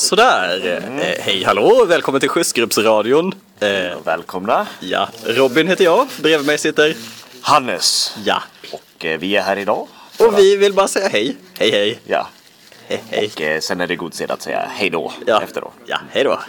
Sådär, mm. eh, hej hallå, välkommen till Skjutsgruppsradion. Eh, Välkomna! ja, Robin heter jag, bredvid mig sitter, Hannes! ja. Och eh, vi är här idag. Och vi vill bara säga hej, hej hej, Ja. hej hej. Och eh, sen är det god sed att säga hej då Ja, efter då. ja hej då.